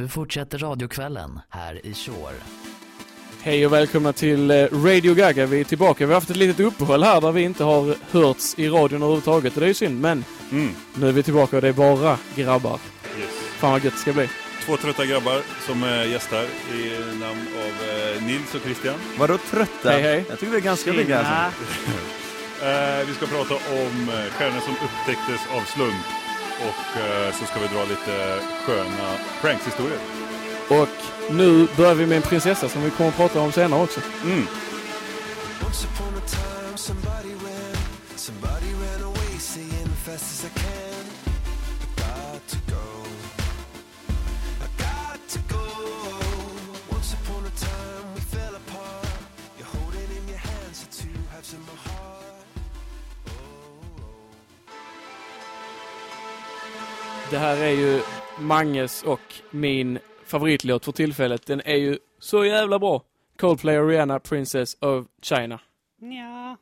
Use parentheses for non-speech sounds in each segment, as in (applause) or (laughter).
Nu fortsätter radiokvällen här i Shore. Hej och välkomna till eh, Radio Gaga. Vi är tillbaka. Vi har haft ett litet uppehåll här där vi inte har hörts i radion överhuvudtaget. Och det är ju synd, men Mm. nu är vi tillbaka och det är bara grabbar. Yes. Fan vad gött det ska bli. Två trötta grabbar som är gästar i namn av eh, Nils och Christian. Vadå trötta? Hej, hej. Jag tycker vi är ganska pigga alltså. (laughs) Eh, vi ska prata om eh, stjärnor som upptäcktes av slump. Och eh, så ska vi dra lite sköna prankshistorier. Och nu börjar vi med en prinsessa som vi kommer att prata om senare också. Mm. Det här är ju Manges och min favoritlåt för tillfället. Den är ju så jävla bra. Coldplay och Rihanna, Princess of China. Ja.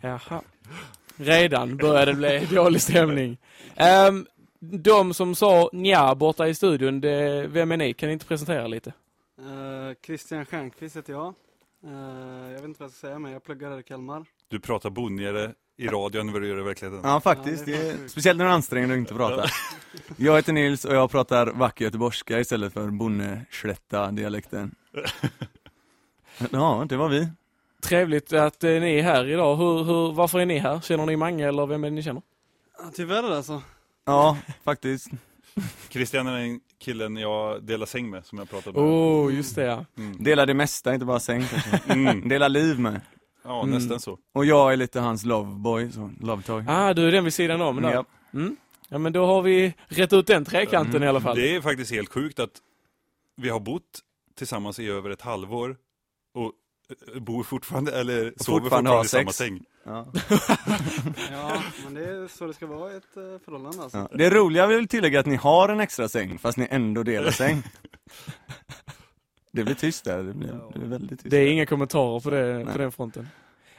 (laughs) Jaha. Redan började det bli dålig stämning. Um, de som sa nja borta i studion, det, vem är ni? Kan ni inte presentera lite? Uh, Christian Stjernquist heter jag. Uh, jag vet inte vad jag ska säga, men jag pluggar här i Kalmar. Du pratar bonigare i radion vad du gör i verkligheten. Ja faktiskt, Ja, det är speciellt när du anstränger dig att inte prata. Jag heter Nils och jag pratar vacker göteborgska istället för bonneslätta dialekten. Ja, det var vi. Trevligt att eh, ni är här idag. Hur, hur, varför är ni här? Känner ni Mange eller vem är det ni känner? Ja, tyvärr alltså. Ja, faktiskt. Christian är den killen jag delar säng med, som jag pratade med. Oh, just det ja. Mm. Delar det mesta, inte bara säng. Mm. Delar liv med. Ja, Mm. nästan så. Och jag är lite hans loveboy, så love. Ah, du är den vid sidan om där. Ja. Mm. Ja men då har vi rätt ut den trekanten i alla fall. Det är faktiskt helt sjukt att vi har bott tillsammans i över ett halvår och eh, bor fortfarande, eller sover fortfarande fortfarande, har i samma säng. Ja. (laughs) Ja, men det är så det ska vara i ett uh, förhållande alltså. Ja. Det roliga vill tillägga att ni har en extra säng, fast ni ändå delar säng. (laughs) Det blir tyst där, det blir, det blir väldigt tyst. Det är inga kommentarer på, det, på den fronten.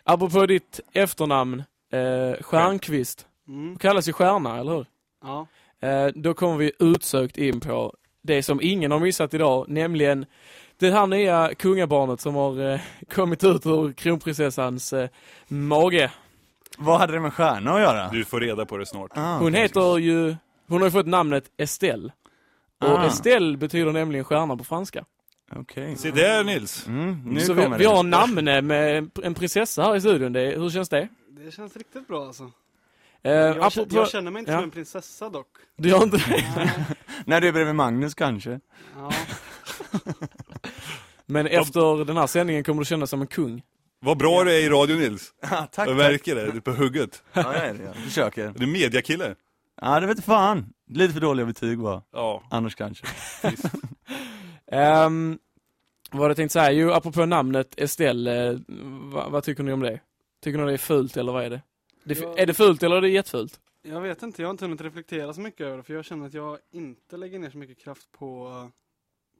Apropå ditt efternamn, eh, Stjärnqvist. Mm. Du kallas ju Stjärna, eller hur? Ja. Eh, då kommer vi utsökt in på det som ingen har missat idag, nämligen det här nya kungabarnet som har eh, (laughs) kommit ut ur kronprinsessans eh, mage. Vad hade det med stjärna att göra? Du får reda på det snart. Ah, Hon heter ju, hon har ju fått namnet Estelle. Och Ah. Estelle betyder nämligen stjärna på franska. Okej. Se där Nils! Mm, nu Så vi, kommer vi har namne med en prinsessa här i studion. Det, hur känns det? Det känns riktigt bra alltså. Eh, Jag, apropå, känner, jag känner mig inte ja. som en prinsessa dock. Du gör inte det? När (laughs) du är bredvid Magnus kanske? Ja. (laughs) Men efter den här sändningen kommer du känna som en kung. Vad bra du är i radio Nils! (laughs) Ja, tack. Jag märker det, du är på hugget. Ja, jag är det. Jag försöker. Du är mediakille. Ja, det vet fan. Lite för dåliga betyg bara. Ja, Annars kanske. Um, vad jag tänkt säga? Jo, apropå namnet Estelle, vad, vad tycker ni om det? Tycker ni det är fult eller vad är det? det är, Ja. är det fult eller är det jättefult? Jag vet inte, jag har inte hunnit reflektera så mycket över det, för jag känner att jag inte lägger ner så mycket kraft på,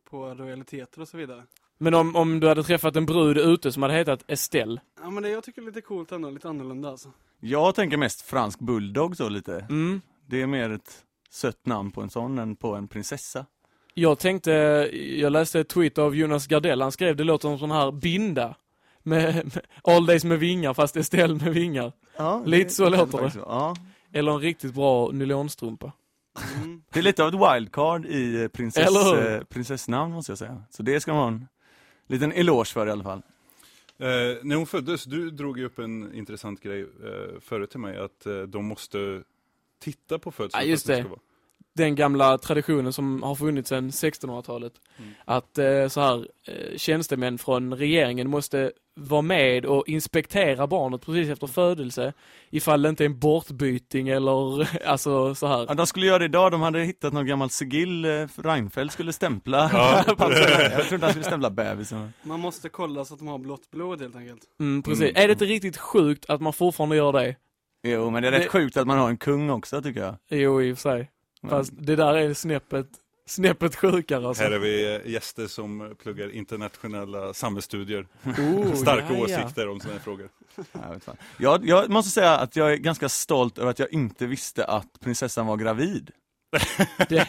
på lojaliteter och så vidare. Men om, om du hade träffat en brud ute som hade hetat Estelle, Ja men det jag tycker är lite coolt ändå, lite annorlunda alltså. Jag tänker mest fransk bulldog så lite. mm, Det är mer ett sött namn på en sån än på en prinsessa. Jag tänkte, jag läste ett tweet av Jonas Gardell, han skrev det låter som sån här binda. Med, med All Days med vingar fast Estelle med vingar. Ja, Lite så låter det. faktiskt så. Ja. Eller en riktigt bra nylonstrumpa. Mm. Det är lite av ett wildcard i eh, prinsess, eh, prinsessnamn måste jag säga. Så det ska man ha en liten eloge för i alla fall. Eh, när hon föddes, du drog ju upp en intressant grej eh, förut till mig, att eh, de måste titta på födseln. Ja, just för att det. Den gamla traditionen som har funnits sedan 1600-talet. Mm. Att eh, så här, eh, tjänstemän från regeringen måste vara med och inspektera barnet precis efter födelse. Ifall det inte är en bortbyting eller (laughs) alltså så här. Ja, de skulle göra det idag, de hade hittat någon gammal sigill, eh, för Reinfeldt skulle stämpla. Ja. (laughs) jag tror inte han skulle stämpla bebisen. Man måste kolla så att de har blått blod helt enkelt. Mm, precis. Mm. Är det inte riktigt sjukt att man fortfarande gör det? Jo, men det är rätt Det- sjukt att man har en kung också tycker jag. Jo, i och för sig. Fast det där är snäppet, snäppet sjukare alltså. Här är vi eh, gäster som pluggar internationella samhällsstudier. Oh, (laughs) Starka ja, ja. åsikter om sådana här frågor. Jag, jag, måste säga att jag är ganska stolt över att jag inte visste att prinsessan var gravid. (laughs) Det,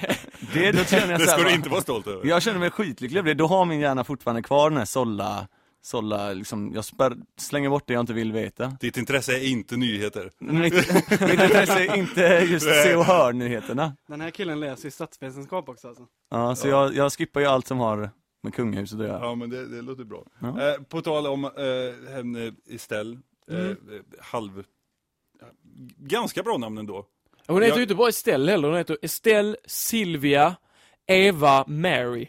Det, Det här, ska du inte vara stolt över. Jag känner mig skitlycklig över det, då har min hjärna fortfarande kvar den här sålla, sålla, liksom, jag spär, slänger bort det jag inte vill veta. Ditt intresse är inte nyheter. Mitt, mitt intresse är inte just se och hör-nyheterna. Den här killen läser ju statsvetenskap också alltså. Ja, så jag, jag skippar ju allt som har med kungahuset att göra. Ja men det, det låter bra. Ja. Eh, på tal om eh, henne Estelle, eh, Mm. eh, halv... ja, Ganska bra namn ändå. hon heter Jag- ju inte bara Estelle heller, hon heter Estelle, Silvia, Eva, Mary.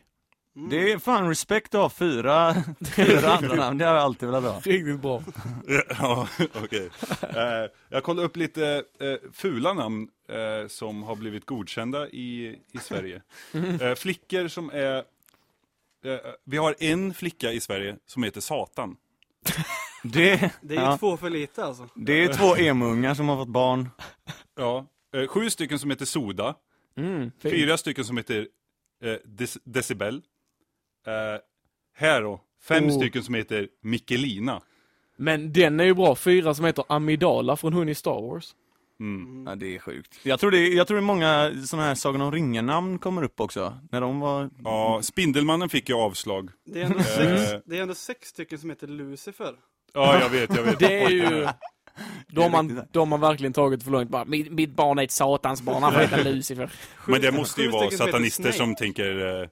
Det är fan respekt att ha fyra, (laughs) fyra andra namn, det har jag alltid velat ha. Riktigt bra. (laughs) ja, okej. Eh, jag kollade upp lite eh, fula namn eh, som har blivit godkända i, i Sverige. (laughs) Eh, flickor som är... Eh, vi har en flicka i Sverige som heter Satan. Det, Det är ju ja, två för lite alltså. det är två emungar som har fått barn. Ja. Eh, sju stycken som heter Soda. Mm. Fyra stycken som heter eh, Dec- Decibel. Eh, här då, fem Oh. stycken som heter Mikkelina. Men den är ju bra, fyra som heter Amidala från hon i Star Wars. Mm. Ja, det är sjukt. Jag tror det, jag tror det är många sådana här Sagan om ringen-namn kommer upp också. När de var... Ja, Spindelmannen fick ju avslag. Det är ändå Eh. sex, det är ändå sex stycken som heter Lucifer. Ja, jag vet, jag vet. Det är ju... Är har man, de har verkligen tagit för långt bara, mitt, mitt barn är ett satans barn, han får heta (laughs) Lucifer. Men det måste ju vara satanister som tänker, eh,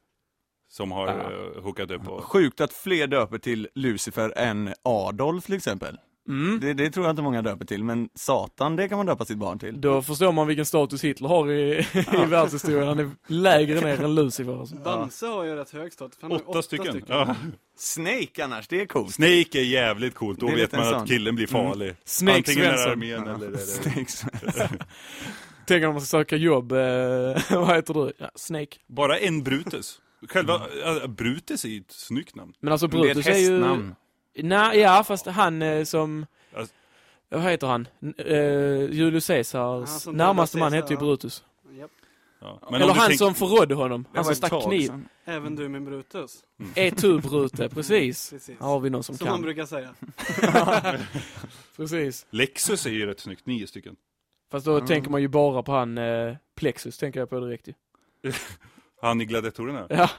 som har Ja. eh, hookat upp på. Sjukt att fler döper till Lucifer än Adolf till exempel. Mm. Det, det tror jag inte många döper till, men Satan, det kan man döpa sitt barn till. Då förstår man vilken status Hitler har i, i världshistorien. Han är lägre ner än Lucifer. Alltså. (laughs) Bamse har ju rätt hög status. han ju Åtta stycken. Ja. Snake annars, det är coolt. Snake är jävligt coolt, då är vet man sån. att killen blir farlig. Snake Antingen är det Svensson. armén eller är det... Snake. Tänk om man ska söka jobb, eh, (laughs) vad heter du? Ja, Snake. Bara en Brutus. Själva, äh, Brutus är ju ett snyggt namn. Men alltså Det är ett Brutus är, ju... hästnamn. Nej, ja fast han eh, som... Alltså- Vad heter han? Eh, Julius Caesars Ja, som närmaste man hette ju. Brutus. Japp. Ja. Men Eller han tänk- som förrådde honom. Det Han som stack kniv. Även du min Brutus. Är tu Brute, (laughs) precis. Precis. Har vi någon som, Som man kan. brukar säga. (laughs) Precis. Lexus är ju rätt snyggt, nio stycken. Fast då Mm. tänker man ju bara på han eh, Plexus, tänker jag på direkt ju. (laughs) Han i gladiatorerna. Ja,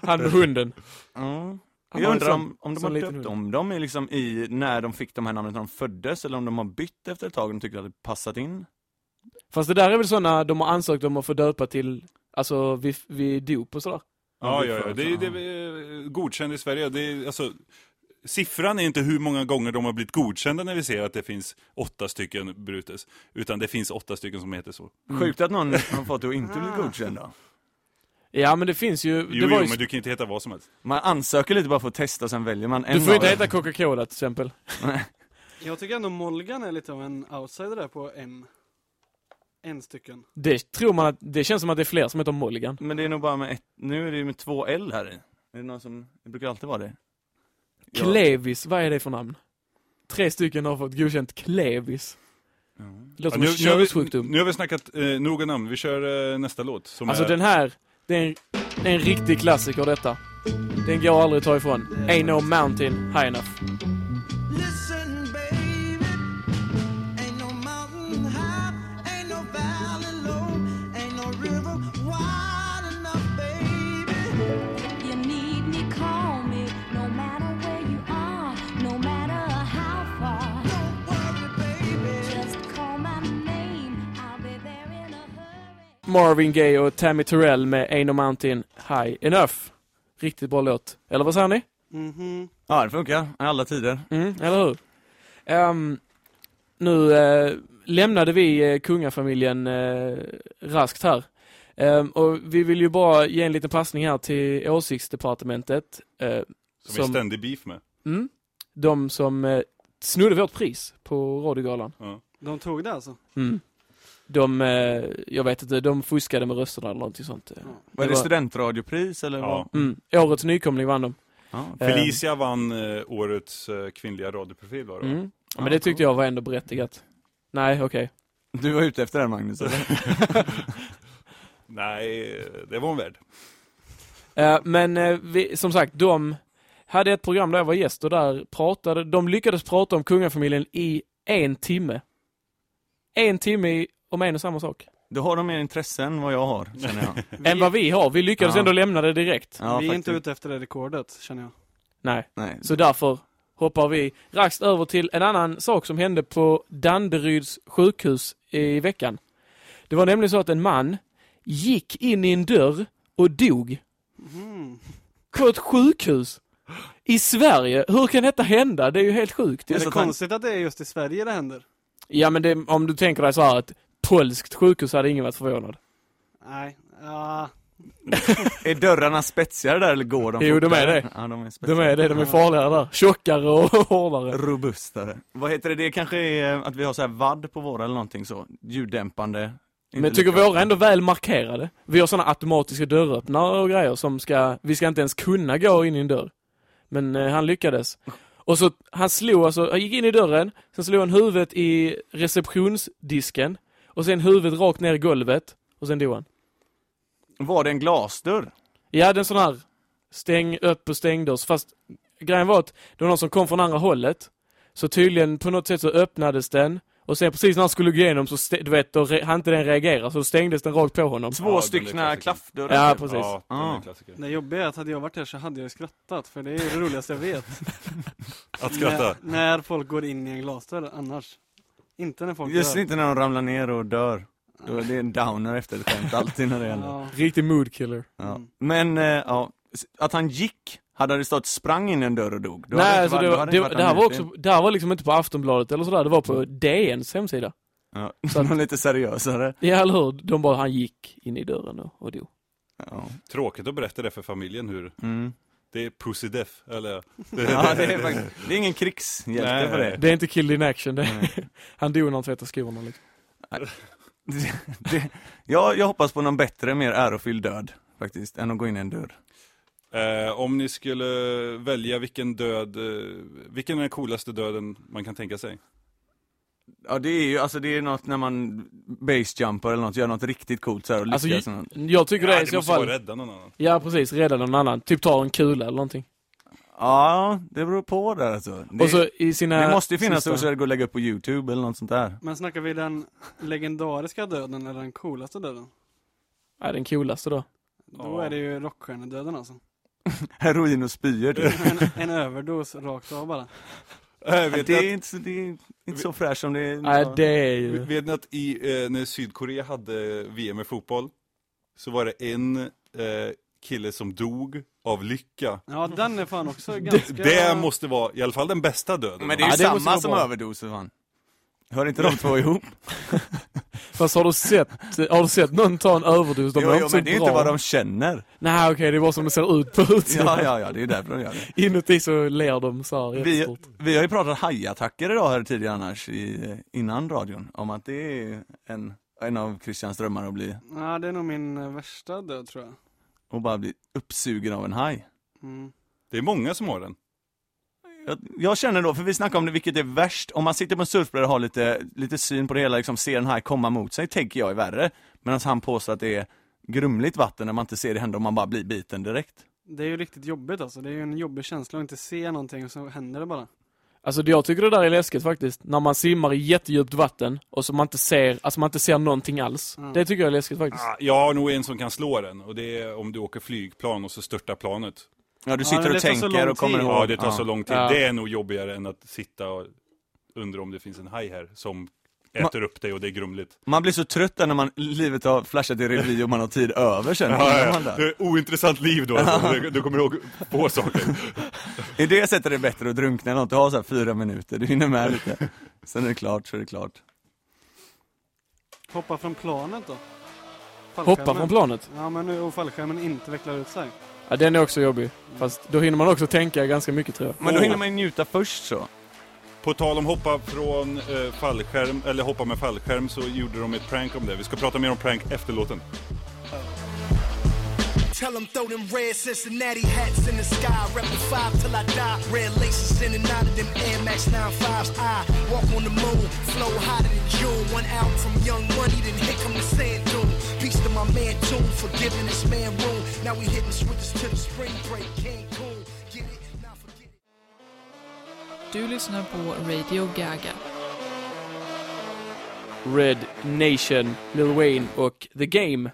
han med hunden. Ja. Han Jag har undrar en om, de har döpt hund. om dem liksom i när de fick de här namnen när de föddes, eller om de har bytt efter ett tag och de tyckte att det passat in. Fast det där är väl sådana de har ansökt om att få döpa till, alltså vid, vid dop och sådär. Ja, det ja, ja. Det är, det är godkänd i Sverige. Det är, alltså, siffran är inte hur många gånger de har blivit godkända när vi ser att det finns åtta stycken Brutus. Utan det finns åtta stycken som heter så. Sjukt att någon har fått det att inte bli godkänd då. Ja men det finns ju, Jo, det jo, var ju men du kan inte heta vad som helst. Man ansöker lite bara för att testa, sen väljer man en du får inte heta Coca-Cola till exempel. (laughs) Jag tycker ändå Molgan är lite av en outsider där på en. En stycken. Det tror man att, det känns som att det är fler som heter Mulligan. Men det är nog bara med ett, nu är det ju med två L här i. Är det någon som, det brukar alltid vara det. Ja. Klevis, vad är det för namn? Tre stycken har fått godkänt Klevis. Ja. Det låter Ja, som en nu, nu, har vi, nu har vi snackat eh, nog om namn. Vi kör eh, nästa låt. Som Alltså är, den här, det är, en, det är en riktig klassiker detta. Den går aldrig att ta ifrån. Ain't no mountain high enough. Marvin Gaye och Tammy Terrell med Ain't no mountain high enough. Riktigt bra låt. Eller vad säger ni? Mhm. Ja, det funkar. Alla tider. Mm, eller hur? Ehm, nu eh, lämnade vi eh, kungafamiljen eh, raskt här. Ehm, och vi vill ju bara ge en liten passning här till åsiktsdepartementet. som vi är ständig beef med. mm, de som snodde vårt pris på radiogalan. Ja. De tog det alltså? Mm. De, eh, jag vet inte, de fuskade med rösterna eller någonting sånt. eh. Ja. Var det, var- studentradiopris eller Ja. vad? Mm. Årets nykomling vann de. Ja. Felicia vann eh, årets eh, kvinnliga radioprofil var det? Mm. Ja, men det tyckte jag var ändå berättigat. Nej, okej. Du var ute efter den Magnus, eller? (laughs) Nej, eh, det var hon värd. Eh, men eh, vi, som sagt, de hade ett program där jag var gäst och där pratade, de lyckades prata om kungafamiljen i en timme. En timme i, om en och samma sak. Då har de mer intresse än vad jag har, känner jag. (laughs) Än vad vi har. Vi lyckades Ja. ändå lämna det direkt. Ja, vi är faktiskt. inte ute efter det rekordet, känner jag. Nej. Nej. Så därför hoppar vi raskt över till en annan sak som hände på Danderyds sjukhus i veckan. Det var nämligen så att en man gick in i en dörr och dog Mm. på ett sjukhus i Sverige. Hur kan detta hända? Det är ju helt sjukt. Är så det att han- konstigt att det är just i Sverige det händer? Ja men det, om du tänker dig så här ett polskt sjukhus hade ingen varit förvånad. Nej, ja. (laughs) Är dörrarna spetsigare där eller går de Jo, de är det. Ja, de är De är det, de är farligare där. Tjockare och (laughs) hårdare. Robustare. Vad heter det? Det kanske är att vi har så här vadd på våra eller någonting så. Ljuddämpande. Men jag tycker lika- våra är ändå väl markerade. Vi har sådana automatiska dörröppnare och grejer som ska, vi ska inte ens kunna gå in i en dörr. Men eh, han lyckades. Och så, han slog alltså, han gick in i dörren, sen slog han huvudet i receptionsdisken, och sen huvudet rakt ner i golvet, och sen dog han. Var det en glasdörr? Ja, det är en sån här stäng upp och stängdörrs, fast grejen var att det var någon som kom från andra hållet, så tydligen på något sätt så öppnades den, och sen precis när han skulle gå igenom så, du vet, då hann inte den reagera, så stängdes den rakt på honom. Två Ja, stycken klaffdörrar? Ja, precis. Ja, Ah. Det jobbiga är att hade jag varit där så hade jag skrattat, för det är det roligaste jag vet. (laughs) Att skratta. När, när folk går in i en glasdörr annars. Inte när folk Just dör. inte när de ramlar ner och dör. Då är det en downer efter ett skämt, alltid när det händer. Ja. Riktig moodkiller. Ja. Mm. Men, eh, ja, att han gick, hade det stått sprang in i en dörr och dog? då Nej, alltså varit- det, var, det, inte varit det här var också, det här var liksom inte på Aftonbladet eller sådär, det var på DNs hemsida. Ja, Så att- (laughs) lite seriösare. Ja, eller hur? De bara, han gick in i dörren och, och dog. Ja. Tråkigt att berätta det för familjen hur Mm. Det är pussy death, eller? (laughs) ja, det är faktiskt, det är ingen krigshjälte Nej, för det. Det är inte killed in action, det, (laughs) han dog när han tvättade skorna liksom. (laughs) det, det jag, jag hoppas på någon bättre, mer ärofylld död, faktiskt, än att gå in i en dörr. Eh, om ni skulle välja vilken död, eh, vilken är den coolaste döden man kan tänka sig? Ja, det är ju, alltså det är något när man basejumpar eller något, gör något riktigt coolt så här och Alltså, lyckas. något. Jag tycker det är i så fall, rädda någon annan. ja precis, rädda någon annan. Typ ta en kula eller någonting. ja, det beror på där alltså. Det, och så i sina... det måste ju finnas sista- så så det går att lägga upp på youtube eller något sånt där. Men snackar vi den legendariska döden eller den coolaste döden? Ja, den coolaste då. Då Ja. är det ju rockstjärnedöden alltså. (laughs) Heroin och spyor typ. En, en överdos rakt av bara. Vet, det är inte, så- det är inte så fräscht som det är. Nej, det är att, ju... vet ni att i, eh, när Sydkorea hade VM i fotboll, så var det en eh, kille som dog av lycka. Ja, den är fan också (laughs) ganska... Det måste vara i alla fall den bästa döden. Men det är ju Ja, det samma som bra. överdos fan. Hör inte de två ihop? (laughs) (laughs) Fast har du sett, har du sett någon ta en överdos? De jo, är jo, inte så men det är bra. inte vad de känner. Nej okej, det är bara som det ser ut på utsidan. Ja, ja, ja, det är därför de gör det. Inuti så ler de så här Vi, vi har ju pratat hajattacker idag här tidigare annars, i, innan radion, om att det är en, en av Christians drömmar att bli, Ja, det är nog min eh, värsta död tror jag. och bara bli uppsugen av en haj. Mm. Det är många som har den. Jag, jag känner då, för vi snackar om det, vilket är värst, om man sitter på en surfbräda och har lite, lite syn på det hela, liksom ser en haj komma mot sig, tänker jag är värre. Medan han påstår att det är grumligt vatten när man inte ser det hända och man bara blir biten direkt. Det är ju riktigt jobbigt alltså. Det är ju en jobbig känsla att inte se någonting och så händer det bara. Alltså jag tycker det där är läskigt faktiskt. När man simmar i jättedjupt vatten och så man inte ser, alltså man inte ser någonting alls. Mm. Det tycker jag är läskigt faktiskt. Ah, Jag har nog en som kan slå den, och det är om du åker flygplan och så störtar planet. Ja, du Ja, sitter det och tänker och kommer ihåg. Ja, det tar så lång tid. Ja. Det är nog jobbigare än att sitta och undra om det finns en haj här som äter upp dig och det är grumligt. Man blir så trött där när man, livet har flashat i revy och man har tid över sen. Ja, ja, man ointressant liv då, alltså. du, du kommer ihåg få saker. (laughs) I det sättet är det bättre att drunkna än att ha så här fyra minuter, du hinner med lite. Sen är det klart, så är det klart. Hoppa från planet då. Hoppa Fallskärmen. från planet. Ja, men nu och fallskärmen inte vecklar ut sig. Ja, den är också jobbig. Fast då hinner man också tänka ganska mycket tror jag. Men då hinner man ju njuta först så. På tal om hoppa från eh, fallskärm, eller hoppa med fallskärm, så gjorde de ett prank om det. Vi ska prata mer om prank efter låten. Tell them throw them red Cincinnati hats in the sky. Rep the five till I die. Red laces in and out of them Air Max 95s. I walk on the moon, flow hotter than June. One out from Young Money, then here come the sand my man Tune for giving this man room. Now we hitting switches to the spring break. Cancun, get it? Now forget it. Du lyssnar på Radio Gaga. Red Nation, Lil Wayne och The Game.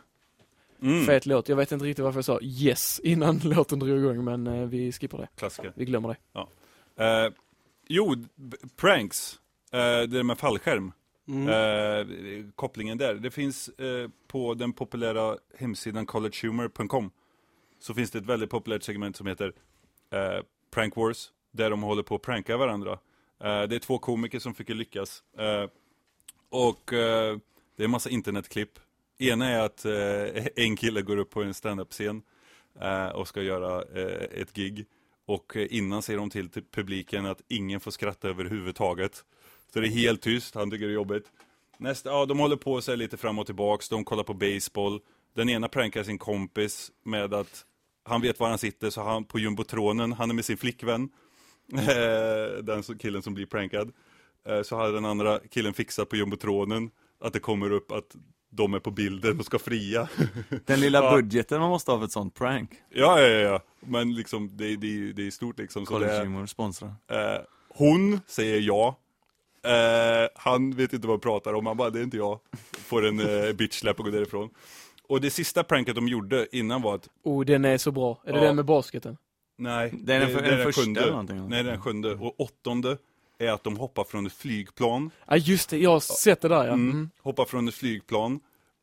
Mm. Fet låt. Jag vet inte riktigt varför jag sa yes innan (laughs) låten drog igång, men eh, vi skippar det. Klassiker. Vi glömmer det. Eh, jo, b- pranks. Eh, det där med fallskärm. Mm. Eh, kopplingen där. Det finns eh, på den populära hemsidan collegehumor.com så finns det ett väldigt populärt segment som heter eh, Prank Wars, där de håller på att pranka varandra. Eh, det är två komiker som fick lyckas. Eh, och eh, det är en massa internetklipp. Ena är att eh, en kille går upp på en standup-scen eh, och ska göra eh, ett gig. Och eh, innan säger de till, till publiken att ingen får skratta överhuvudtaget. Så det är helt tyst, han tycker det är jobbigt. Nästa, ja, de håller på sig lite fram och tillbaks, de kollar på baseball. Den ena prankar sin kompis med att han vet var han sitter, så han på jumbotronen, han är med sin flickvän. (laughs) Eh, den killen som blir prankad. Eh, så hade den andra killen fixat på jumbotronen att det kommer upp att de är på bilden och ska fria. (laughs) Den lilla (laughs) Ja. budgeten man måste ha för ett sånt prank. ja, ja, ja. Men liksom, det, det, det är stort liksom. Så College Humor sponsrar. Eh, hon säger ja. Eh, han vet inte vad han pratar om, han bara, det är inte jag. Får en eh, bitch-släpp och går därifrån. Och det sista pranket de gjorde innan var att, Oh, den är så bra. Är det Ja. den med basketen? nej, Det är den för- den första sjunde. eller någonting, va? Nej, den sjunde. Och åttonde är att de hoppar från ett flygplan. Ja, just det. Jag har sett det där, ja. Mm. Mm. Hoppar från ett flygplan.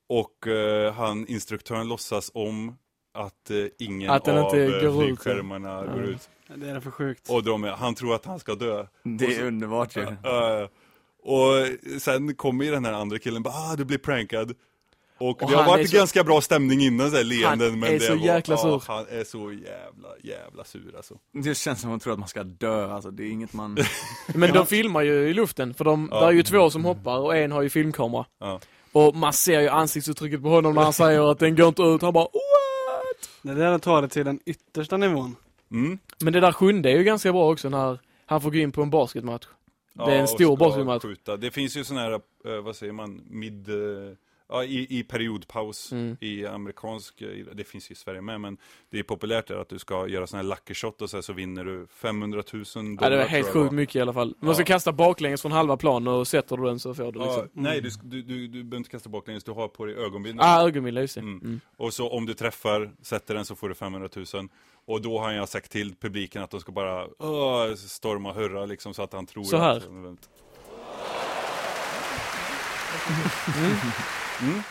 Och eh, han, instruktören låtsas om att eh, ingen Att av inte går ut. flygskärmarna går Ja. ut. Det är för sjukt. Och de han tror att han ska dö. Det är så- underbart ju. Uh, och sen kommer ju den här andra killen bara, ah du blir prankad. Och, Och det har varit så- ganska bra stämning innan så här, leenden, Han men är det så var, jäkla sur. Ja, han är så jävla, jävla sur alltså. Det känns som att man tror att man ska dö, alltså det är inget man... (laughs) Men de filmar ju i luften, för de, Ja. där är ju två som hoppar och en har ju filmkamera. Ja. Och man ser ju ansiktsuttrycket på honom när han säger att den går inte ut. Han bara What? Det där tar det till den yttersta nivån. Mm. Men det där sjunde är ju ganska bra också när han får gå in på en basketmatch. Det är en stor basketmatch. skjuta. Det finns ju sån här, eh, vad säger man, mid, eh, ja, i, i periodpaus Mm. i amerikansk, det finns ju i Sverige med, men det är populärt där att du ska göra sån här lucky shot och så, här, så vinner du 500 000 dollar. Ja, det var helt sjukt mycket i alla fall. Man ska Ja. kasta baklänges från halva plan och sätter du den så får du Ja, liksom. nej, du, du, du, du behöver inte kasta baklänges, du har på dig ögonbindel. Ah, ögonbindlar, just det. Mm. Mm. Och så om du träffar, sätter den så får du 500 000. Och då har jag sagt till publiken att de ska bara åh, storma och hurra liksom så att han tror Så här. att... Mm.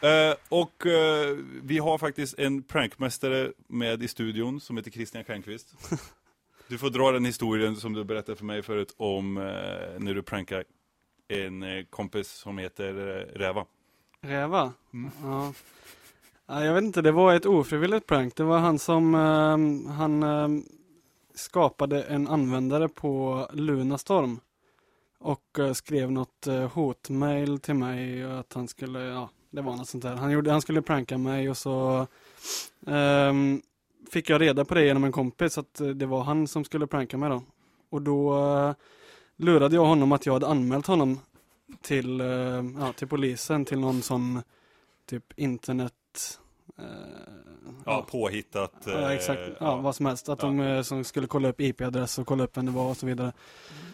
Eh, och eh, vi har faktiskt en prankmästare med i studion som heter Christian Stjernqvist. (laughs) Du får dra den historien som du berättade för mig förut om eh, när du prankar en eh, kompis som heter eh, Räva. Räva? Mm. Ja. ja. Jag vet inte, det var ett ofrivilligt prank. Det var han som, ehm, han ehm, skapade en användare på Lunarstorm. Och eh, skrev något eh, hotmail till mig att han skulle, ja, det var något sånt där. Han, gjorde, han skulle pranka mig och så um, fick jag reda på det genom en kompis att eh, det var han som skulle pranka mig då. Och då uh, lurade jag honom att jag hade anmält honom till, uh, ja, till polisen, till någon sån typ internet eh, Ja, påhittat. ja, exakt. eh, Ja, vad som helst. Att Ja. de eh, som skulle kolla upp IP-adress och kolla upp vem det var och så vidare.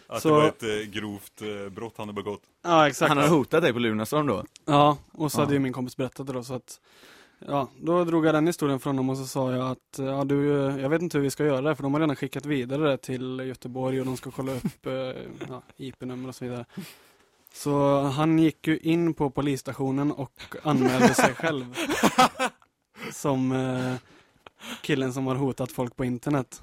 Att Så- det var ett eh, grovt eh, brott han har begått. Ja, exakt. Han har hotat dig på Lunarstorm då? Ja, och så Ja. hade ju min kompis berättat det då så att Ja, då drog jag den historien från honom och så sa jag att ja, du, jag vet inte hur vi ska göra det för de har redan skickat vidare det till Göteborg och de ska kolla upp eh, (laughs) ja, IP-nummer och så vidare. Så han gick ju in på polisstationen och anmälde sig själv (laughs) som eh, killen som har hotat folk på internet.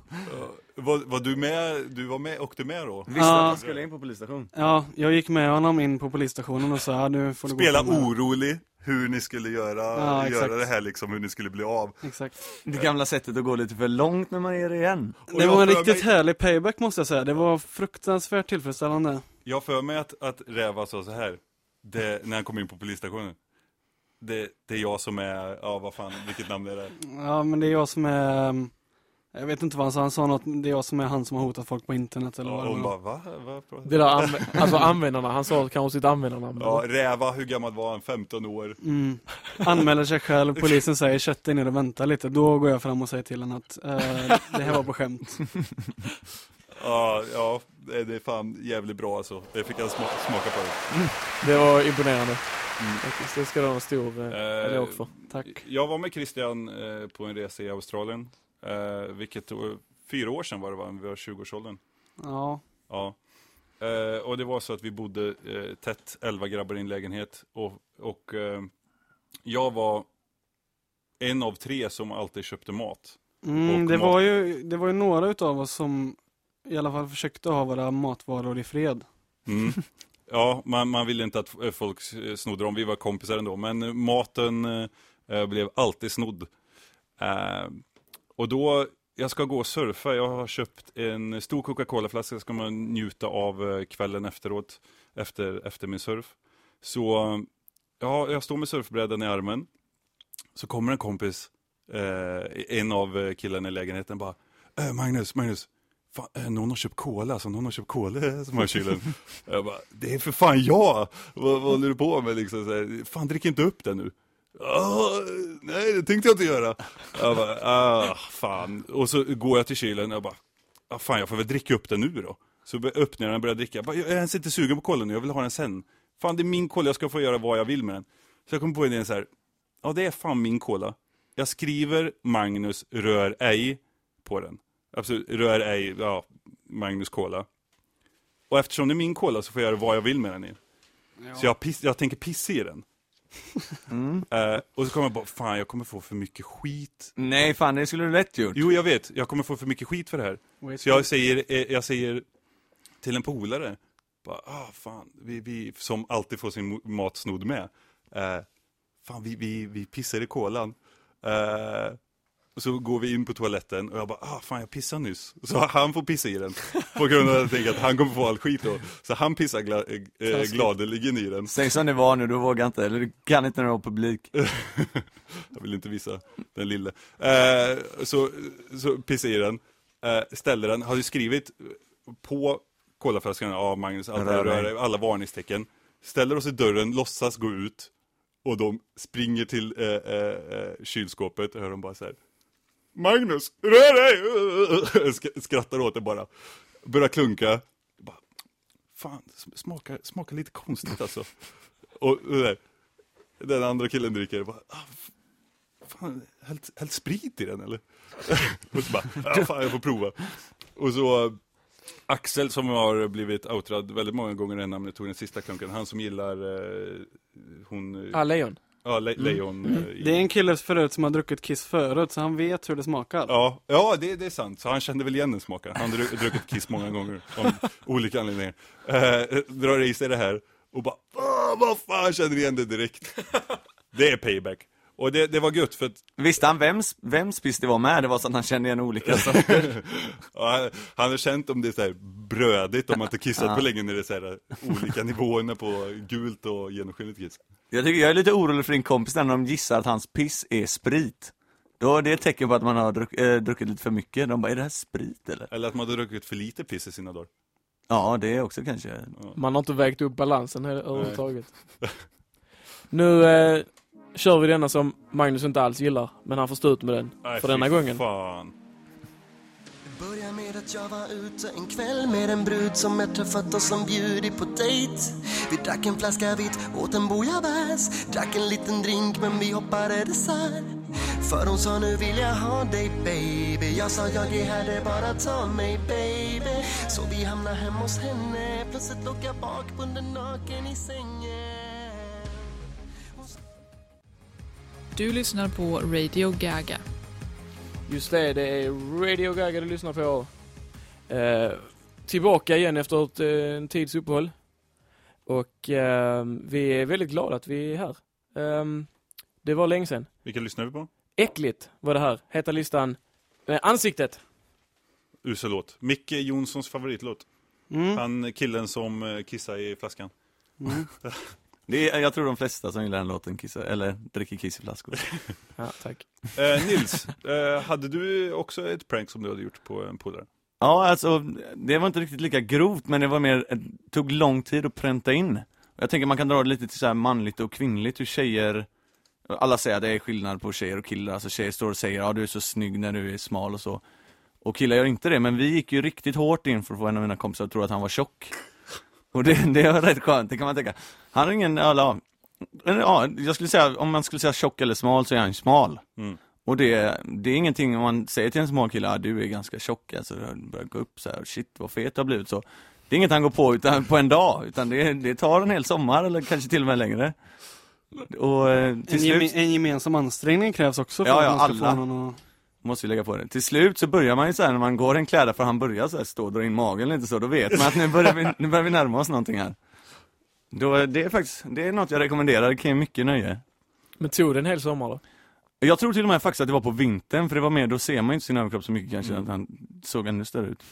Var, var du med, du var med, åkte med då? Visste Ja. att han skulle in på polisstation? Ja, jag gick med honom in på polisstationen och sa ja, nu får du Spela gå orolig, hur ni skulle göra, Ja, göra det här liksom, hur ni skulle bli av. Exakt. Det gamla sättet att gå lite för långt när man ger igen. Och Det var en riktigt mig- härlig payback måste jag säga. Det var fruktansvärt tillfredsställande. Jag för mig att, att Räva sa så här, det, när han kom in på polisstationen. Det, det är jag som är, ja vad fan, vilket namn är det? Ja, men det är jag som är... um, Jag vet inte vad han sa, han sa något, det är jag som är han som har hotat folk på internet eller Och vad det hon bara, va? va? Det där, anv- alltså användarna, han sa kanske sitt användarnamn. Ja, Räva, hur gammal var han? 15 år? Mm. Anmäler sig själv, polisen säger sätt dig ner och vänta lite. Då går jag fram och säger till honom att eh, det här var på skämt. (laughs) Ja, ja, det är fan jävligt bra alltså. Det fick jag smaka, smaka på det. Det var imponerande. Det ska du ha en stor eh, Eh, eloge för. Tack. Jag var med Christian eh, på en resa i Australien. Eh, vilket var fyra år sedan var det va? Vi var 20-årsåldern. Ja. Ja. Eh, och det var så att vi bodde eh, tätt, 11 grabbar i en lägenhet. Och, och eh, jag var en av tre som alltid köpte mat. Mm, det, mat. var ju, det var ju några utav oss som i alla fall försökte ha våra matvaror i fred. Mm. (laughs) Ja, man, man ville inte att eh, folk eh, snodde dem. Vi var kompisar ändå. Men eh, maten eh, blev alltid snodd. Eh, och då, jag ska gå och surfa. Jag har köpt en stor Coca-Cola-flaska. ska man njuta av kvällen efteråt. Efter, efter min surf. Så ja, jag står med surfbrädan i armen. Så kommer en kompis, eh, en av killarna i lägenheten bara äh, Magnus, Magnus, fan, eh, någon har köpt cola, alltså någon har köpt cola (laughs) som har i kylen. jag bara, det är för fan jag! Vad, vad håller du på med liksom? Så här, fan drick inte upp den nu. Ah, nej, det tänkte jag inte göra. Jag bara, ah, fan. Och så går jag till kylen och jag bara, ah, fan jag får väl dricka upp den nu då. Så öppnar jag den och börjar dricka. Jag, bara, jag är ens inte sugen på Cola nu, jag vill ha den sen. Fan det är min kola, jag ska få göra vad jag vill med den. Så jag kom på idén så här, ja det är fan min kola. Jag skriver Magnus rör ej på den. Absolut, rör ej, ja, Magnus Cola. Och eftersom det är min cola så får jag göra vad jag vill med den i. Så jag, piss, jag tänker pissa i den. (laughs) Eh, och så kommer jag bara, fan jag kommer få för mycket skit. Nej fan, det skulle du lätt gjort. Jo jag vet, jag kommer få för mycket skit för det här. Wait, Så jag säger, eh, jag säger till en polare, bara, ah fan, vi, vi, som alltid får sin mat snodd med. Eh, fan vi, vi, vi pissar i kolan. Eh, och så går vi in på toaletten och jag bara, ah fan jag pissade nyss. Så han får pissa i den. På grund av att jag tänker att han kommer få all skit då. Så han pissar gla, eh, gladeligen i den. Säg som det var nu, du vågar inte, eller du kan inte när du har publik. (laughs) Jag vill inte visa den lille. Eh, så, så pissar i den, eh, ställer den, har ju skrivit på kolaflaskan av Magnus, alla, Rör alla varningstecken. Ställer oss i dörren, låtsas gå ut och de springer till eh, eh, kylskåpet och hör de bara så här. Magnus, rör dig! (laughs) Sk- Skrattar åt det bara. Börjar klunka. Bara, Fan, smakar, smakar lite konstigt alltså. Och, där, den andra killen dricker bara, ah, fan, hällt, hällt sprit i den eller? (laughs) och så bara, fan jag får prova. Och så eh, Axel som har blivit outrad väldigt många gånger i det här namnet tog den sista klunken, han som gillar eh, hon, Ah, lejon. Ja le, lejon. eh, i- Det är en kille förut som har druckit Kiss förut, så han vet hur det smakar. Ja, ja det, det är sant. Så han kände väl igen den smaken. Han har dru- druckit Kiss många gånger av (laughs) olika anledningar. Eh, drar i sig det här och bara, "Ah, vad fan, känner igen det direkt. (laughs) Det är payback. Och det, det var gött för att Visste han vems, vems piss det var med? Det var så att han kände igen olika (laughs) ja, han- han har känt om det är så här brödigt, om man inte kissat på länge när det är så här olika nivåerna på gult och genomskinligt kiss. Jag tycker jag är lite orolig för din kompis när de gissar att hans piss är sprit. Då är det ett tecken på att man har druck, eh, druckit lite för mycket. De bara, är det här sprit eller? Eller att man har druckit för lite piss i sina dagar. Ja, det är också kanske. Man har inte vägt upp balansen överhuvudtaget. (laughs) nu eh, kör vi denna som Magnus inte alls gillar, men han får stå ut med den Nej, för denna gången. Fan. Det börjar med att jag var ute en kväll med en brud som jag träffat och som bjudit på dejt. Vi drack en flaska vitt, åt en bouillabaisse, drack en liten drink men vi hoppade dessert. För hon sa nu vill jag ha dig baby. Jag sa jag är här, det bara ta mig baby. Så vi hamnar hemma hos henne, plötsligt låg jag bakbunden naken i sängen. Du lyssnar på Radio Gaga. Just det, det är Radio Gaga du lyssnar på. Eh, tillbaka igen efter ett, eh, en tids uppehåll. Och eh, vi är väldigt glada att vi är här. Eh, det var länge sedan. Vilka lyssnar vi på? Äckligt var det här. Heta listan. Eh, ansiktet. Usel låt. Micke Jonssons favoritlåt. Mm. Han killen som eh, kissar i flaskan. (laughs) Det är, jag tror de flesta som gillar den låten kissar, eller dricker kiss i flaskor. (laughs) Ja, tack. Eh, Nils, eh, hade du också ett prank som du hade gjort på en polare? Ja, alltså, det var inte riktigt lika grovt, men det var mer, det tog lång tid att pränta in. Jag tänker man kan dra det lite till så här manligt och kvinnligt, hur tjejer alla säger att det är skillnad på tjejer och killar, alltså tjejer står och säger ja du är så snygg när du är smal och så. Och killar gör inte det, men vi gick ju riktigt hårt in för att få en av mina kompisar att tro att han var tjock. Och det, det var rätt skönt, det kan man tänka. Han har ingen, eller, ja, jag skulle säga, om man skulle säga tjock eller smal så är han ju smal. Mm. Och det, det är ingenting om man säger till en smal kille, ah, du är ganska tjock, alltså, det börjar gå upp så här, shit vad fet du har blivit så. Det är inget han går på utan, på en dag, utan det, det tar en hel sommar eller kanske till och med längre. Och eh, En, till geme, slut en gemensam ansträngning krävs också för Ja, ja, att man ska alla. få någon att... måste vi lägga på det. Till slut så börjar man ju så här när man går i en kläder för han börjar så här stå och dra in magen lite så, då vet man att nu börjar vi, nu börjar vi närma oss någonting här. Då, det är faktiskt, det är något jag rekommenderar, det kan ge mycket nöje. Men tog det en hel sommar då? Jag tror till och med faktiskt att det var på vintern, för det var mer, då ser man ju inte sin överkropp så mycket kanske, att han såg ännu större ut.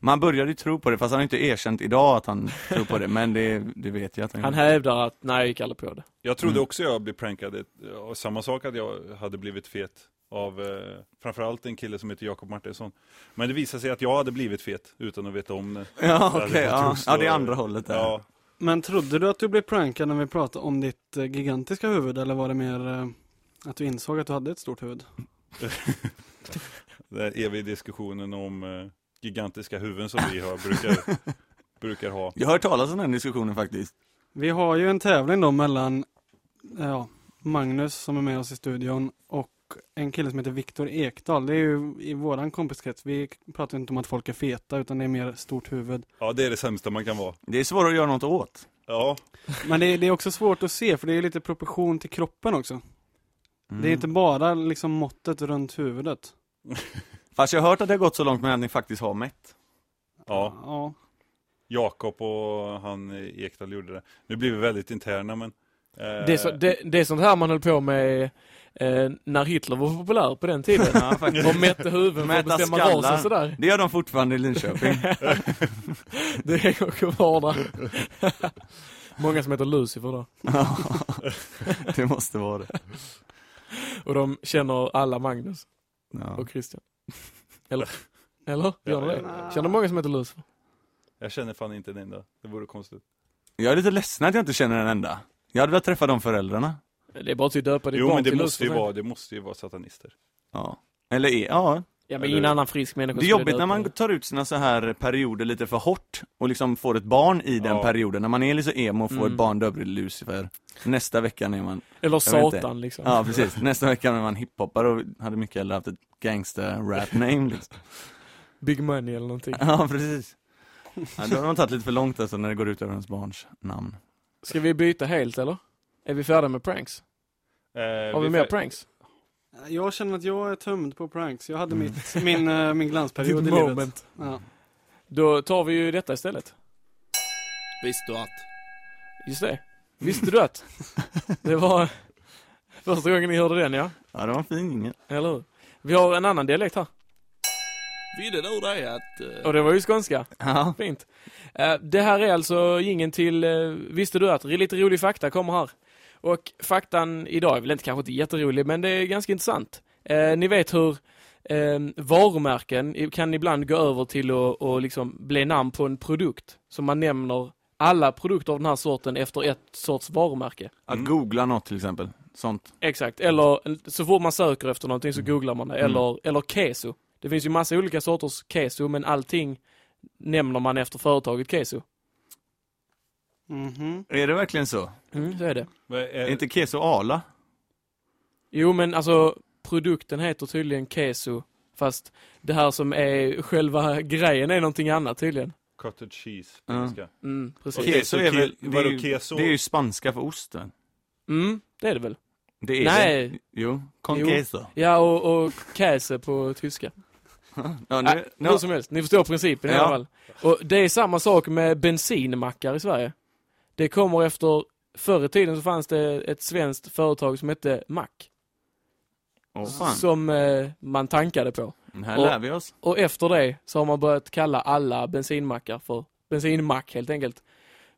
Man började ju tro på det, fast han har inte erkänt idag att han tror på det, men det, det vet jag att han Han hävdar att, nej jag gick aldrig på det. Jag trodde Mm. också jag blev prankad, och samma sak att jag hade blivit fet av eh, framförallt en kille som heter Jakob Martinsson. Men det visade sig att jag hade blivit fet utan att veta om (laughs) det. Ja fått ja. ja det är andra hållet där. Ja, Men trodde du att du blev prankad när vi pratade om ditt eh, gigantiska huvud eller var det mer eh, att du insåg att du hade ett stort huvud? (laughs) den eviga diskussionen om eh, gigantiska huvuden som vi har, brukar, (laughs) brukar ha. Jag har hört talas om den diskussionen faktiskt. Vi har ju en tävling då mellan ja, Magnus som är med oss i studion och en kille som heter Viktor Ekdal. Det är ju i våran kompiskrets. Vi pratar inte om att folk är feta utan det är mer stort huvud. Ja, det är det sämsta man kan vara. Det är svårare att göra något åt. Ja, Men det är, det är också svårt att se för det är lite proportion till kroppen också. Mm. Det är inte bara liksom måttet runt huvudet. (laughs) Fast jag har hört att det har gått så långt med att ni faktiskt har mätt. ja. Ja. Jakob och han eh, Ekdal gjorde det. Nu blir vi väldigt interna men... eh, Det är, så, det, det är sånt här man höll på med eh, när Hitler var populär på den tiden. Ja. Och mätte huvuden för att bestämma skallar. ras och sådär. Det gör de fortfarande i Linköping. (laughs) Det är kvar där. Många som heter Lucifer då. Ja, det måste vara det. Och de känner alla Magnus Ja. och Christian. Eller? Eller? Gör de Ja, det? Känner många som heter Lucifer? Jag känner fan inte en enda. Det vore konstigt. Jag är lite ledsen att jag inte känner en enda. Jag hade velat träffa de föräldrarna. Det är bara att döpa ditt Jo barn men det till måste, ju vara, det måste ju vara satanister. Ja. Eller är, ja. Ja men ingen annan frisk människa Det är jobbigt när man tar ut sina så här perioder lite för hårt och liksom får ett barn i den Ja. perioden. När man är lite emo och får Mm. ett barn döpt till Lucifer. Nästa vecka är man, Eller. Satan liksom. ja precis, nästa vecka är man hiphoppare och hade mycket hellre haft ett gangster rap name liksom. Big Money eller någonting. Ja precis. Ja, då har man tagit lite för långt alltså när det går ut över ens barns namn. Ska vi byta helt eller? Är vi färdiga med pranks? Eh, Har vi mer pranks? Jag känner att jag är tömd på pranks. Jag hade mitt, min, eh, min glansperiod i Ditt livet. moment. Ja. Då tar vi ju detta istället. Visste du att? Just det. Visste du att? (laughs) Det var första gången ni hörde den ja. Ja det var en fin jingel. Eller hur? Vi har en annan dialekt här. Visste du det att... eh, Och det var ju skånska. Ja. Fint. Eh, Det här är alltså ingen till eh, Visste du att? Lite rolig fakta kommer här. Och faktan idag är väl inte kanske inte jätterolig, men det är ganska intressant. Eh, ni vet hur eh, varumärken kan ibland gå över till att och liksom bli namn på en produkt. Så man nämner alla produkter av den här sorten efter ett sorts varumärke. Att Mm. googla något till exempel. Sånt. Exakt, eller så fort man söker efter någonting så googlar man det. Mm. Eller, eller keso. Det finns ju massa olika sorters keso, men allting nämner man efter företaget keso. Mhm. Är det verkligen så? Mm, så är det. Är är, inte keso ala? Jo, men alltså produkten heter tydligen keso, fast det här som är själva grejen är någonting annat tydligen. cottage cheese på Ja. engelska. Mm, precis. Keso är väl, det är, ju, keso? det är ju spanska för ost väl? Mm, det är det väl? Det är Nej. det. Jo, con Jo. queso. Ja, och, och käse på tyska. (laughs) Ja, Nej, nu, nu, hur som helst, ni förstår principen i Ja. alla fall. Och det är samma sak med bensinmackar i Sverige. Det kommer efter, förr i tiden så fanns det ett svenskt företag som hette Mack. Åh fan, Som eh, man tankade på. här och- lär vi oss. Och efter det så har man börjat kalla alla bensinmackar för bensinmack helt enkelt.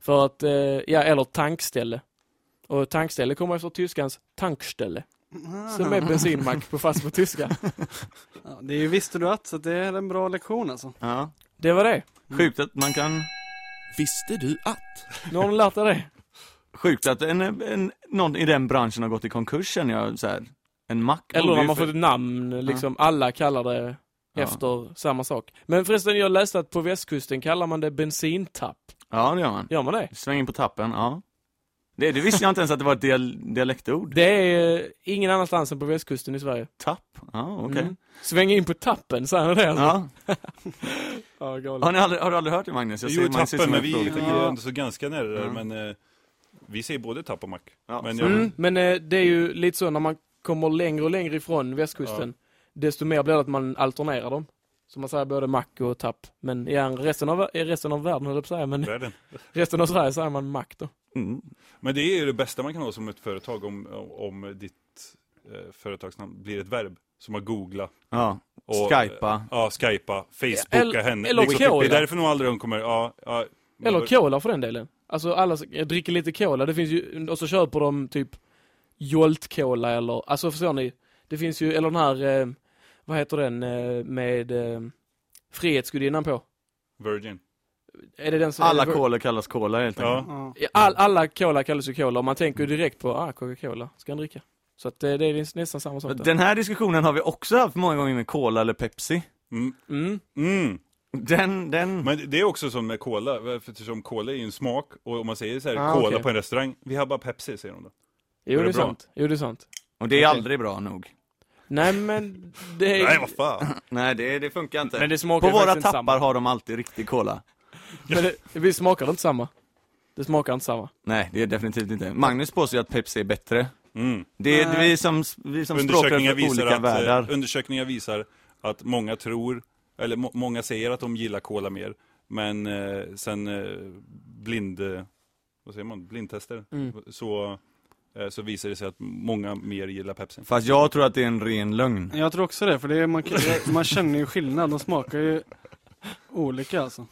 För att, eh, ja, eller tankställe. Och tankställe kommer efter tyskans tankställe. Som är (laughs) bensinmack på fast på tyska. Ja, det är ju visste du att, så det är en bra lektion alltså. Ja. Det var det. Sjukt att man kan, Visste du att? Nu har lärt er det. sjukt att en, en, någon i den branschen har gått i konkurs känner jag så här. En mack Eller när man för- fått ett namn, liksom alla kallar det Ja. efter samma sak. Men förresten, jag läste att på västkusten kallar man det bensintapp. Ja, det gör man. Gör man det? Sväng in på tappen, ja. Det, det visste jag inte ens att det var ett dial dialektord. Det är eh, ingen annanstans än på västkusten i Sverige. Tapp? Ja, okej. Mm. Sväng in på tappen, säger han det alltså? Ja. (laughs) ja galet. Har, ni aldrig, har du aldrig hört det Magnus? Jag Jo, tappen, som men vi frågetecken. är ändå så ganska nära där, Ja. men eh, vi säger både tapp och mack. Ja. Men jag, Mm, men eh, det är ju lite så när man kommer längre och längre ifrån västkusten, desto mer blir det att man alternerar dem. Så man säger både mack och tapp. Men i resten av, i resten av världen höll jag säga, men världen. (laughs) resten av Sverige säger man mack då. Mm. Men det är ju det bästa man kan ha som ett företag om, om ditt eh, företagsnamn blir ett verb. Som att googla. Ja, Och, skypa. Ja, skypa, facebooka henne. eller Liksom, det är därför nog aldrig de kommer, ja, ja Eller cola för den delen. Alltså alla jag dricker lite cola, det finns ju, och så köper de typ Jolt Cola eller, alltså förstår ni? Det finns ju, eller den här, eh, vad heter den, eh, med eh, Frihetsgudinnan på? Virgin. Är det den som... Alla cola kallas cola helt enkelt. Ja. All, alla cola kallas ju cola och man tänker ju direkt på, ah, Coca-Cola, ska han dricka? Så att eh, det är nästan samma sak där. Den här diskussionen har vi också haft många gånger med cola eller Pepsi. Mm. Mm. Mm. Den, den... Men det är också som med cola, för eftersom cola är ju en smak, och om man säger så här, Ah, cola okej. på en restaurang, vi har bara Pepsi, säger de då. Jo, Är det det är sant. Jo, det är sant. Och det är Okej. aldrig bra nog. Nej, men det är... Nej, vad fan. (laughs) Nej, det, det funkar inte. Men det smakar På våra tappar samma. har de alltid riktig cola. (laughs) Men det, vi smakar inte samma. Det smakar inte samma. Nej, det är definitivt inte. Magnus påstår ju att Pepsi är bättre. Mm. Det är vi som, vi som Undersökningar för visar, olika att, världar. eh, undersökningar visar att många tror, eller må, många säger att de gillar cola mer, men eh, sen eh, blind, eh, vad säger man, blindtester, Mm. så, eh, så visar det sig att många mer gillar Pepsi. Fast jag tror att det är en ren lögn. Jag tror också det, för det är, man, man känner ju skillnad. De smakar ju olika alltså.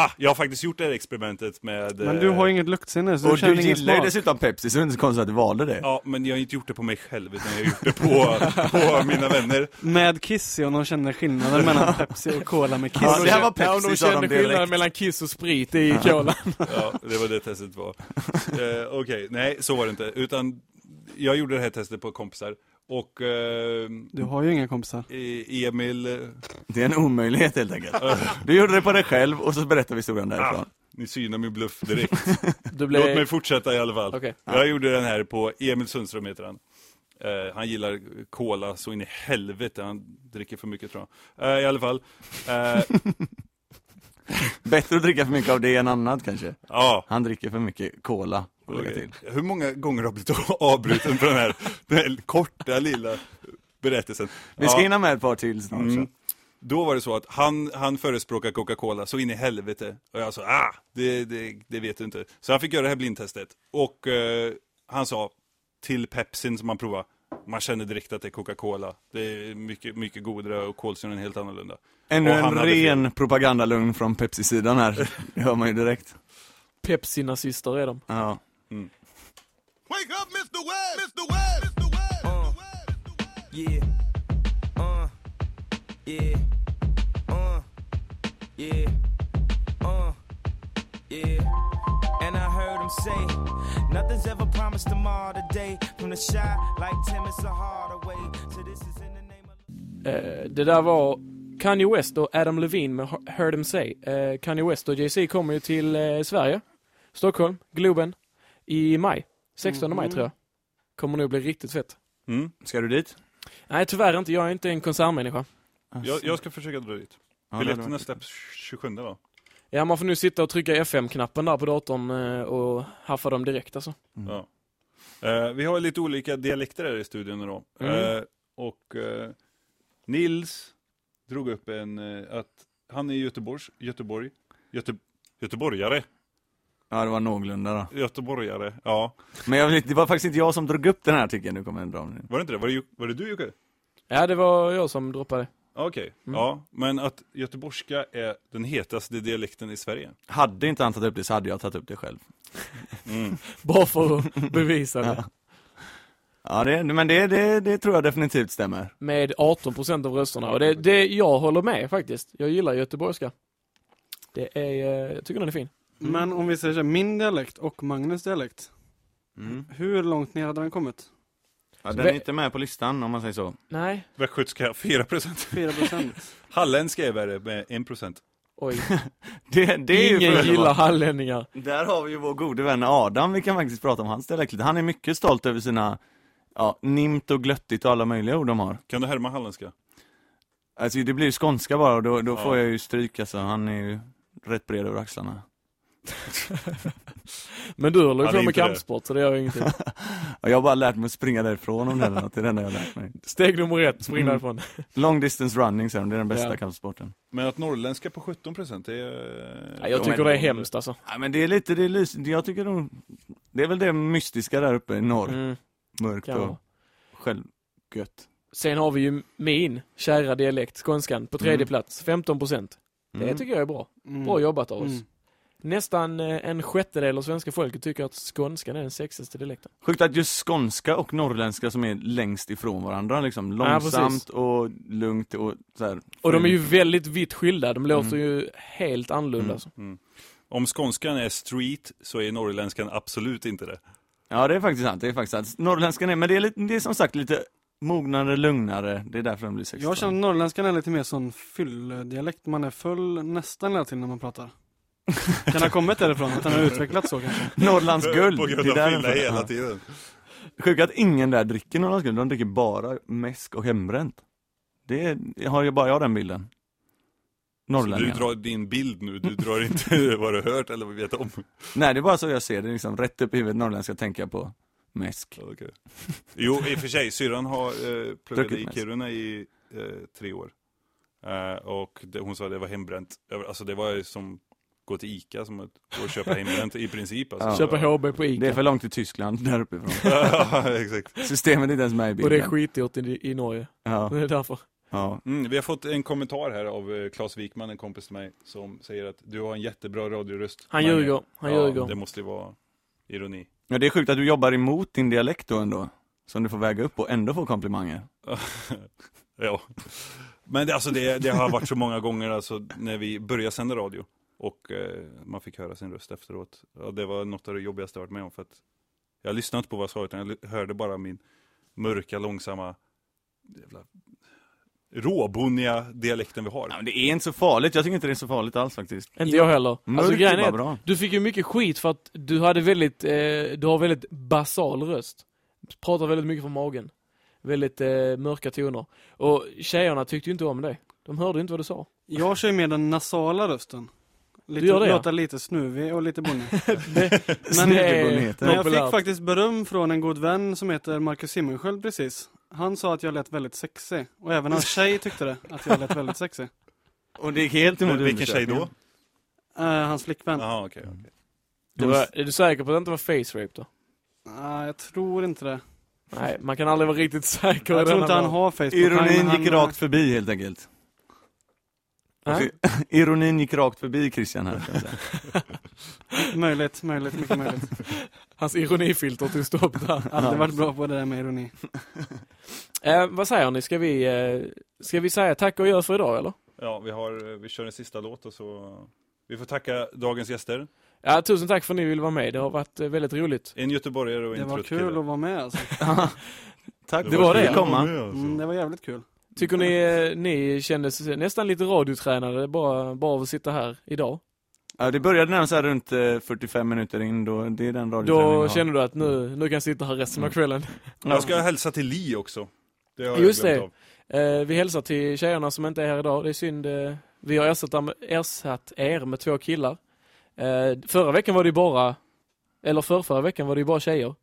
Ah, jag har faktiskt gjort det här experimentet med... Men eh, du har ju inget luktsinne, så du Och känner du ingen gillar ju dessutom Pepsi, så det är inte så konstigt att du valde det. Ja, men jag har inte gjort det på mig själv, utan jag har gjort det på, på mina vänner. Med Kissy och de känner skillnaden mellan Pepsi och Cola med Kiss. Ja, det här var Ja, och Pepsi de sa de skillnaden direkt. mellan kiss och sprit i cola. (laughs) Ja, det var det testet var. Eh, Okej, nej så var det inte. Utan jag gjorde det här testet på kompisar. Och eh, Du har ju inga kompisar. E- Emil, eh, Det är en omöjlighet helt enkelt. Du gjorde det på dig själv och så berättar vi historien därifrån. ah, ni synar min bluff direkt. (laughs) Du blev... Låt mig fortsätta i alla fall. Okej. Jag gjorde den här på Emil Sundström heter han. Eh, han gillar cola så in i helvete, han dricker för mycket tror jag. Eh, I alla fall. Eh, (laughs) Bättre att dricka för mycket av det än annat kanske. ja, Han dricker för mycket cola. Hur många gånger har du blivit avbruten på den här, den här korta lilla berättelsen? Vi ska Ja. hinna med ett par till snart. Mm. Då var det så att han, han förespråkar Coca-Cola så in i helvete. Och jag sa, ah, det, det, det vet du inte. Så han fick göra det här blindtestet. Och eh, han sa till Pepsin som han provade, man känner direkt att det är Coca-Cola. Det är mycket, mycket godare och kolsyran är helt annorlunda. Ännu en hade fel. ren propagandalugn från Pepsi-sidan här. Det (laughs) hör man ju direkt. Pepsi-nazister är de. Ja. Wake up, Mr. Webb! Mr. Webb! Mr. Webb! Yeah. Uh. Yeah. Uh. Yeah. Uh. Yeah. And I heard him say, nothing's ever promised tomorrow today. From the shy, like Tim, it's a harder way. So this is in the name of... Eh, det där var Kanye West och Adam Levine med Heard Him Say. Eh, Kanye West och Jay-Z kommer ju till eh, Sverige, Stockholm, Globen, i maj. 16 maj Mhm. tror jag. Kommer nog bli riktigt fett. Mm. Ska du dit? Nej, tyvärr inte. Jag är inte en konsertmänniska. Jag, jag ska försöka dra dit. Ja, Biljetterna släpps 27 va? Ja, man får nu sitta och trycka FM-knappen där på datorn eh, och haffa dem direkt alltså. Mm. Ja. Eh, vi har lite olika dialekter här i studion idag. Mm. Eh, och eh, Nils drog upp en, eh, att han är Göteborgs, Göteborg, Göte, göteborgare, Ja, det var någorlunda då. göteborgare, ja. Men jag det var faktiskt inte jag som drog upp den här artikeln, nu kommer jag dra. Var det inte det? Var det, var det du Jocke? Ja, det var jag som droppade. Okej, Mm. ja. Men att göteborgska är den hetaste dialekten i Sverige. Hade inte han tagit upp det så hade jag tagit upp det själv. Mm. (laughs) Bara för att bevisa det. Ja. Ja, det, men det, det, det tror jag definitivt stämmer. Med 18% av rösterna. Och det, det, jag håller med faktiskt. Jag gillar göteborgska. Det är, eh, jag tycker den är fin. Men om vi säger så här, min dialekt och Magnus dialekt. Mm. Hur långt ner hade den kommit? Ja, den är inte med på listan om man säger så. Nej. Västgötska 4%. 4%. Halländska är värre med 1%. Oj. (laughs) Det, det är ju Ingen fördelen, gillar hallänningar. Där har vi ju vår gode vän Adam, vi kan faktiskt prata om hans dialekt. Han är mycket stolt över sina, ja, nimt och glöttigt och alla möjliga ord de har. Kan du härma halländska? Alltså det blir ju skånska bara och då, då Ja. får jag ju stryk alltså, han är ju rätt bred över axlarna. (laughs) Men du håller ju på är med kampsport så det gör ju ingenting. Ja, (laughs) jag har bara lärt mig att springa därifrån om det eller något, det är det enda jag har lärt mig. Steg nummer ett, spring Mm. därifrån. (laughs) Long distance running säger de, det är den bästa Ja. kampsporten. Men att norrländska på 17% det är... Ja, jag tycker det är hemskt alltså. Ja, men det är lite, det är lys, jag tycker nog, det är väl det mystiska där uppe i norr, Mm. mörkt och självgött. Sen har vi ju min kära dialekt, skånskan, på tredje Mm. plats, 15 procent. Det Mm. tycker jag är bra. Mm. Bra jobbat av oss. Nästan eh, en sjättedel av svenska folket tycker att skånskan är den sexigaste dialekten. Sjukt att just skånska och norrländska som är längst ifrån varandra liksom, Ja, långsamt och lugnt och så här. Och de är ju väldigt vitt skilda, de låter Mm. ju helt annorlunda. Mm. Alltså. Mm. Om skånskan är street så är norrländskan absolut inte det. Ja det är faktiskt sant, det är faktiskt sant. Norrländskan är, men det är, lite, det är som sagt lite mognare, lugnare, det är därför den blir sexig. Jag känner att norrländskan är lite mer sån fylldialekt, man är full nästan hela tiden när man pratar. (laughs) Kan det ha kommit därifrån, att den har utvecklats så kanske? Norrlands guld, På det grund är av där den fylla får- hela tiden. Sjukt att ingen där dricker Norrlands guld, de dricker bara mäsk och hembränt. Det är, har ju bara jag den bilden. Så du drar din bild nu, du drar inte (laughs) vad du hört eller vad vet om. Nej det är bara så jag ser det, liksom, rätt upp i huvudet norrländska tänker jag på mäsk. Okej. Jo, i och för sig, syrran har eh, pluggat i. Kiruna i eh, tre år. Eh, och det, hon sa det var hembränt. Alltså det var ju som gå till Ica som att gå och köpa hembränt i princip. Alltså. Ja. Köpa HB på Ica. Det är för långt till Tyskland, där uppifrån. (laughs) ja, exakt. Systemet är inte ens med i Och bilden. det är skitdyrt i, i Norge. Ja, (laughs) Det är därför. ja. Mm, vi har fått en kommentar här av eh, Claes Wikman, en kompis till mig, som säger att du har en jättebra radioröst. Han ljuger, han ja, ljuger. Det måste ju vara ironi. ja, det är sjukt att du jobbar emot din dialekt då ändå. Som du får väga upp och ändå få komplimanger. (laughs) ja. Men det, alltså det, det har varit så många gånger alltså, när vi började sända radio och eh, man fick höra sin röst efteråt. Ja, det var något av det jobbigaste jag varit med om för att jag lyssnade inte på vad jag sa utan jag hörde bara min mörka, långsamma jävla råbonniga dialekten vi har. Ja, men det är inte så farligt, jag tycker inte det är så farligt alls faktiskt. Inte jag heller. Mörkt Alltså är grejen är bra. du fick ju mycket skit för att du hade väldigt, eh, du har väldigt basal röst. Pratar väldigt mycket från magen. Väldigt eh, mörka toner. Och tjejerna tyckte ju inte om det. De hörde inte vad du sa. Jag kör ju med den nasala rösten. Lite, Du gör det, ja. låter lite snuvig och lite bonnig. (laughs) Men, men jag fick faktiskt beröm från en god vän som heter Marcus Simmensköld precis. Han sa att jag lät väldigt sexig. Och även hans tjej tyckte det, att jag lät väldigt sexig. Och det gick helt emot vilken tjej då? Eh, hans flickvän. Jaha, okej. okej. Du var, är du säker på att det inte var face rape då? Nej, jag tror inte det. Nej, man kan aldrig vara riktigt säker Jag tror inte han har Facebook. Ironin han, gick rakt förbi helt enkelt. Nej? (laughs) Ironin gick rakt förbi Christian här. (laughs) Möjligt, möjligt, mycket möjligt. (laughs) Hans ironifilter tog stopp där. Alltid varit bra på det där med ironi. Eh, vad säger ni? Ska vi, eh, ska vi säga tack och gör för idag eller? Ja, vi, har, vi kör en sista låt och så vi får tacka dagens gäster. Ja, tusen tack för att ni ville vara med. Det har varit eh, väldigt roligt. En göteborgare och en Det var kul kille. att vara med alltså. Tack Det var det, komma. Mm, det var jävligt kul. Tycker ni, eh, ni kändes nästan lite radiotränade bara, bara av att sitta här idag? Ja, det började närma sig runt eh, 45 minuter in då, det är den radioträningen Då känner du att nu, nu kan jag sitta här resten av kvällen. Jag ska hälsa till Li också. Det har Just jag glömt det. av. Eh, vi hälsar till tjejerna som inte är här idag. Det är synd. Eh, vi har ersatt, ersatt er med två killar. Eh, förra veckan var det bara, eller förra, förra veckan var det ju bara tjejer.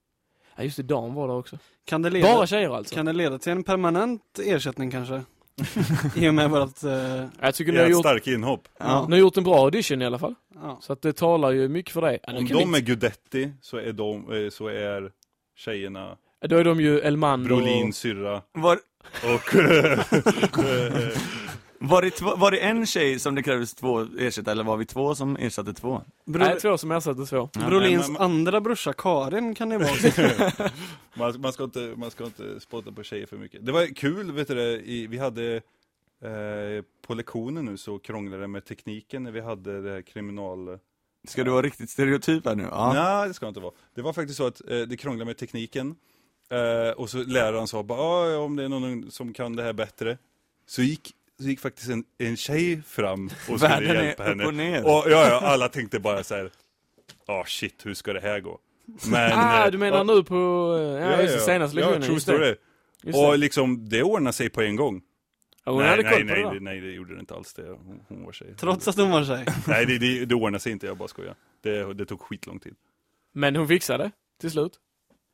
Ja, just det, Dan var där också. Kan det leda, Bara tjejer alltså. kan det leda till en permanent ersättning kanske? (laughs) I och med vårt... Eh, Jag tycker ni har, gjort, starka inhopp. Ja. ni har gjort en bra audition i alla fall. ja. Så att det talar ju mycket för dig. Om de vi- är Gudetti så är, de, eh, så är tjejerna Då är de ju Elmander Brolin och... syrra Var, och... (laughs) var, det två, var det en tjej som det krävdes två ersätta eller var vi två som ersatte två? Bro, Nej, två som ersatte två. Ja, Brolins men- andra brorsa Karin kan det vara också. (laughs) man, man, ska inte, man ska inte spotta på tjejer för mycket. Det var kul, vet du det, i, vi hade eh, på lektionen nu så krånglade det med tekniken när vi hade det här kriminal... Ska du vara riktigt stereotyp här nu? Ja. Nej, det ska inte vara. Det var faktiskt så att eh, det krånglade med tekniken Eh, och så läraren sa bara, "Ah, om det är någon som kan det här bättre. Så gick, så gick faktiskt en, en tjej fram (laughs) och skulle Världen är hjälpa upp henne. och ner. Och, ja, ja, alla tänkte bara så här. Ja shit, hur ska det här gå? Men, ah, eh, du menar ja, nu på, eh, ja, just det, senaste lektionen. Ja, true just det. story. Just Och liksom, det ordnade sig på en gång. Ja, hon nej, hade nej, koll på nej, det då. det, nej, det gjorde det inte alls det. Hon, hon var tjej. Trots att hon var tjej. (laughs) Nej, det, det, det ordnade sig inte, jag bara skojar. Det, det tog skitlång tid. Men hon fixade till slut.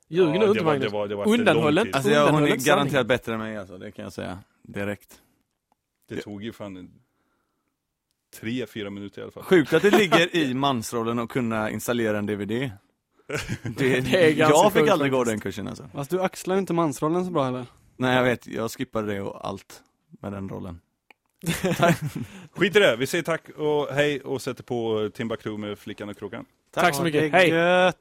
Ljug Ja, nu det inte var- Magnus. det var- det var efter Undanhåll lång inte. tid. Alltså hon är inte garanterat bättre än mig alltså, det kan jag säga. Direkt. Det tog ju fan tre, fyra minuter i alla fall. Sjukt att det ligger i (laughs) mansrollen att kunna installera en DVD. (laughs) Det, Det är ganska jag fick sjukt aldrig gå den kursen alltså. Fast du axlar inte mansrollen så bra heller. Nej jag vet, jag skippade det och allt med den rollen. (laughs) Skit i det, vi säger tack och hej och sätter på Timbuktu med Flickan och Kråkan. Tack så mycket, hej! gött.